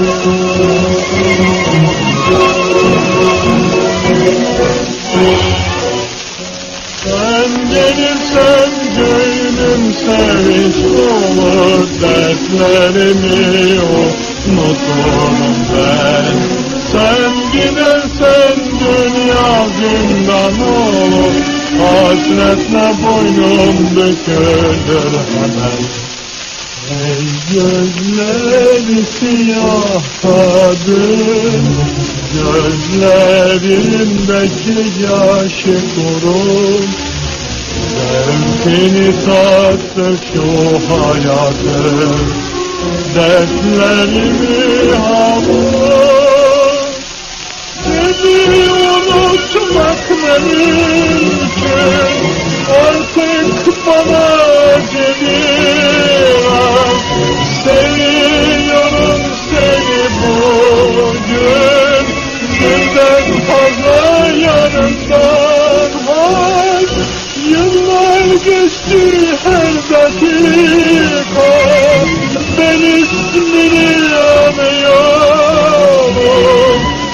Sen gelirsen gönlüm sevinç olur Dertlerimi unuturum ben. Sen gidersen dünya zindan olur Hasretle boynum bükülür hemen Ey gözleri siyah kadın Gözlerindeki yaşı kurun Zevkini tattı şu hayatın Dertlerimi hamur. Seni Geçti her dakika Ben ismini anıyorum.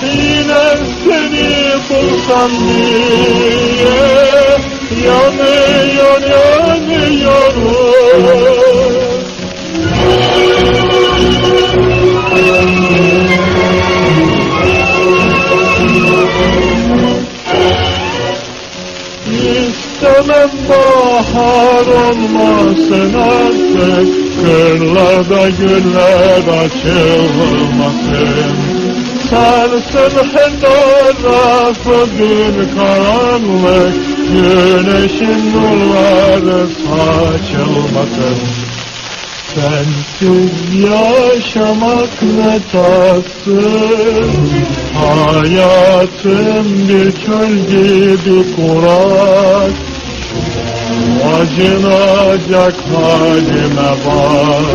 Yine seni bulsam diye İstemem bahar olmasın artık. Kırlarda güller açılmasın. Sarsın her tarafı gün karanlık. Güneşin nurları saçılmasın. Sensiz yaşamak ne tatsız. Hayatım bir çöl gibi kurak Acınacak halime bak.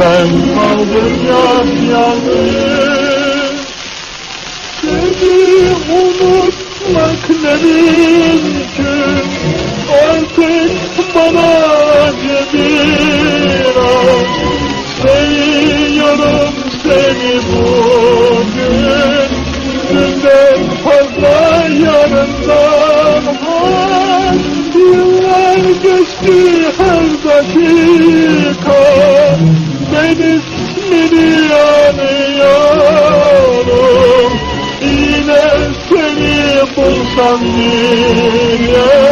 Ben kaldım yapyalnız Seni unutmak ne geçti her dakika Ben ismini anıyorum Yine seni bulsam diye